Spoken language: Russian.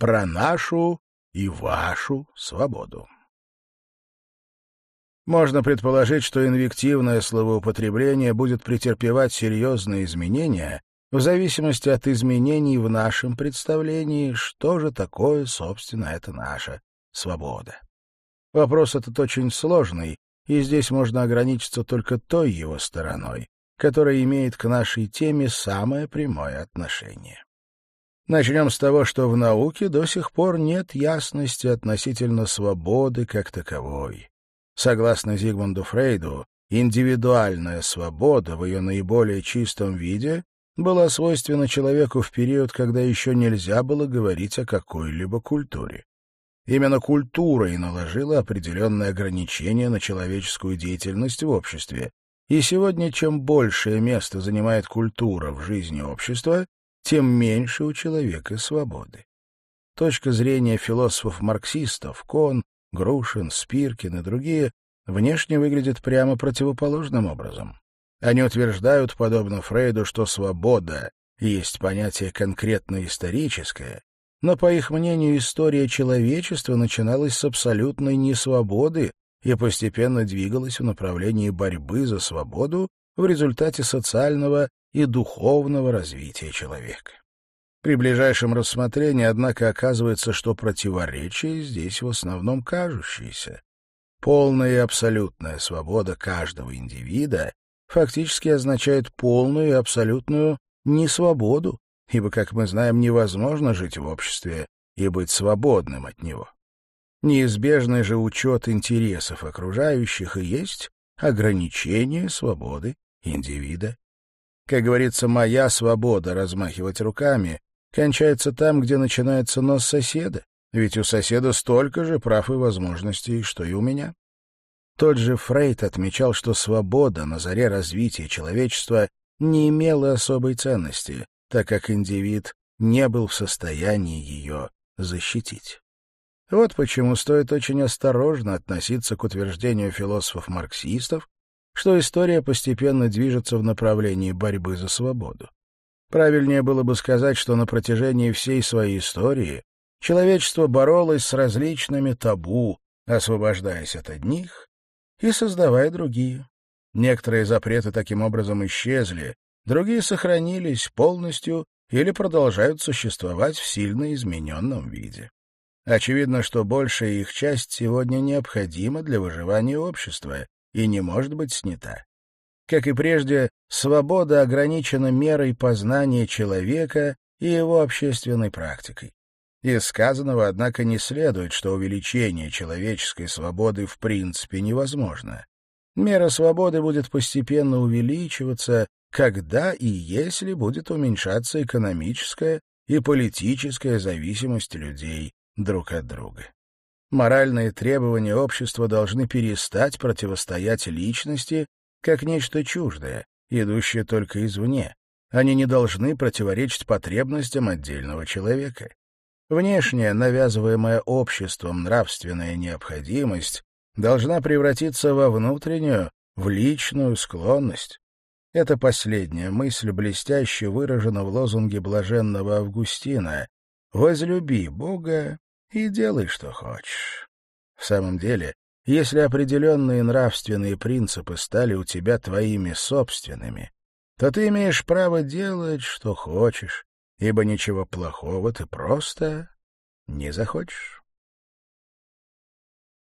про нашу и вашу свободу. Можно предположить, что инвективное словоупотребление будет претерпевать серьезные изменения в зависимости от изменений в нашем представлении, что же такое, собственно, это наша свобода. Вопрос этот очень сложный, и здесь можно ограничиться только той его стороной, которая имеет к нашей теме самое прямое отношение. Начнем с того, что в науке до сих пор нет ясности относительно свободы как таковой. Согласно Зигмунду Фрейду, индивидуальная свобода в ее наиболее чистом виде была свойственна человеку в период, когда еще нельзя было говорить о какой-либо культуре. Именно культура и наложила определенные ограничения на человеческую деятельность в обществе. И сегодня чем большее место занимает культура в жизни общества, тем меньше у человека свободы. Точка зрения философов-марксистов Кон, Грушин, Спиркин и другие внешне выглядит прямо противоположным образом. Они утверждают, подобно Фрейду, что свобода есть понятие конкретно историческое, но, по их мнению, история человечества начиналась с абсолютной несвободы и постепенно двигалась в направлении борьбы за свободу в результате социального и духовного развития человека. При ближайшем рассмотрении, однако, оказывается, что противоречия здесь в основном кажущиеся. Полная и абсолютная свобода каждого индивида фактически означает полную и абсолютную несвободу, ибо, как мы знаем, невозможно жить в обществе и быть свободным от него. Неизбежный же учет интересов окружающих и есть ограничение свободы индивида. Как говорится, моя свобода размахивать руками кончается там, где начинается нос соседа, ведь у соседа столько же прав и возможностей, что и у меня. Тот же Фрейд отмечал, что свобода на заре развития человечества не имела особой ценности, так как индивид не был в состоянии ее защитить. Вот почему стоит очень осторожно относиться к утверждению философов-марксистов, что история постепенно движется в направлении борьбы за свободу. Правильнее было бы сказать, что на протяжении всей своей истории человечество боролось с различными табу, освобождаясь от одних и создавая другие. Некоторые запреты таким образом исчезли, другие сохранились полностью или продолжают существовать в сильно измененном виде. Очевидно, что большая их часть сегодня необходима для выживания общества и не может быть снята. Как и прежде, свобода ограничена мерой познания человека и его общественной практикой. Из сказанного, однако, не следует, что увеличение человеческой свободы в принципе невозможно. Мера свободы будет постепенно увеличиваться, когда и если будет уменьшаться экономическая и политическая зависимость людей друг от друга. Моральные требования общества должны перестать противостоять личности как нечто чуждое, идущее только извне. Они не должны противоречить потребностям отдельного человека. Внешняя, навязываемая обществом нравственная необходимость должна превратиться во внутреннюю, в личную склонность. Эта последняя мысль блестяще выражена в лозунге блаженного Августина «Возлюби Бога и делай, что хочешь». В самом деле, если определенные нравственные принципы стали у тебя твоими собственными, то ты имеешь право делать, что хочешь, ибо ничего плохого ты просто не захочешь.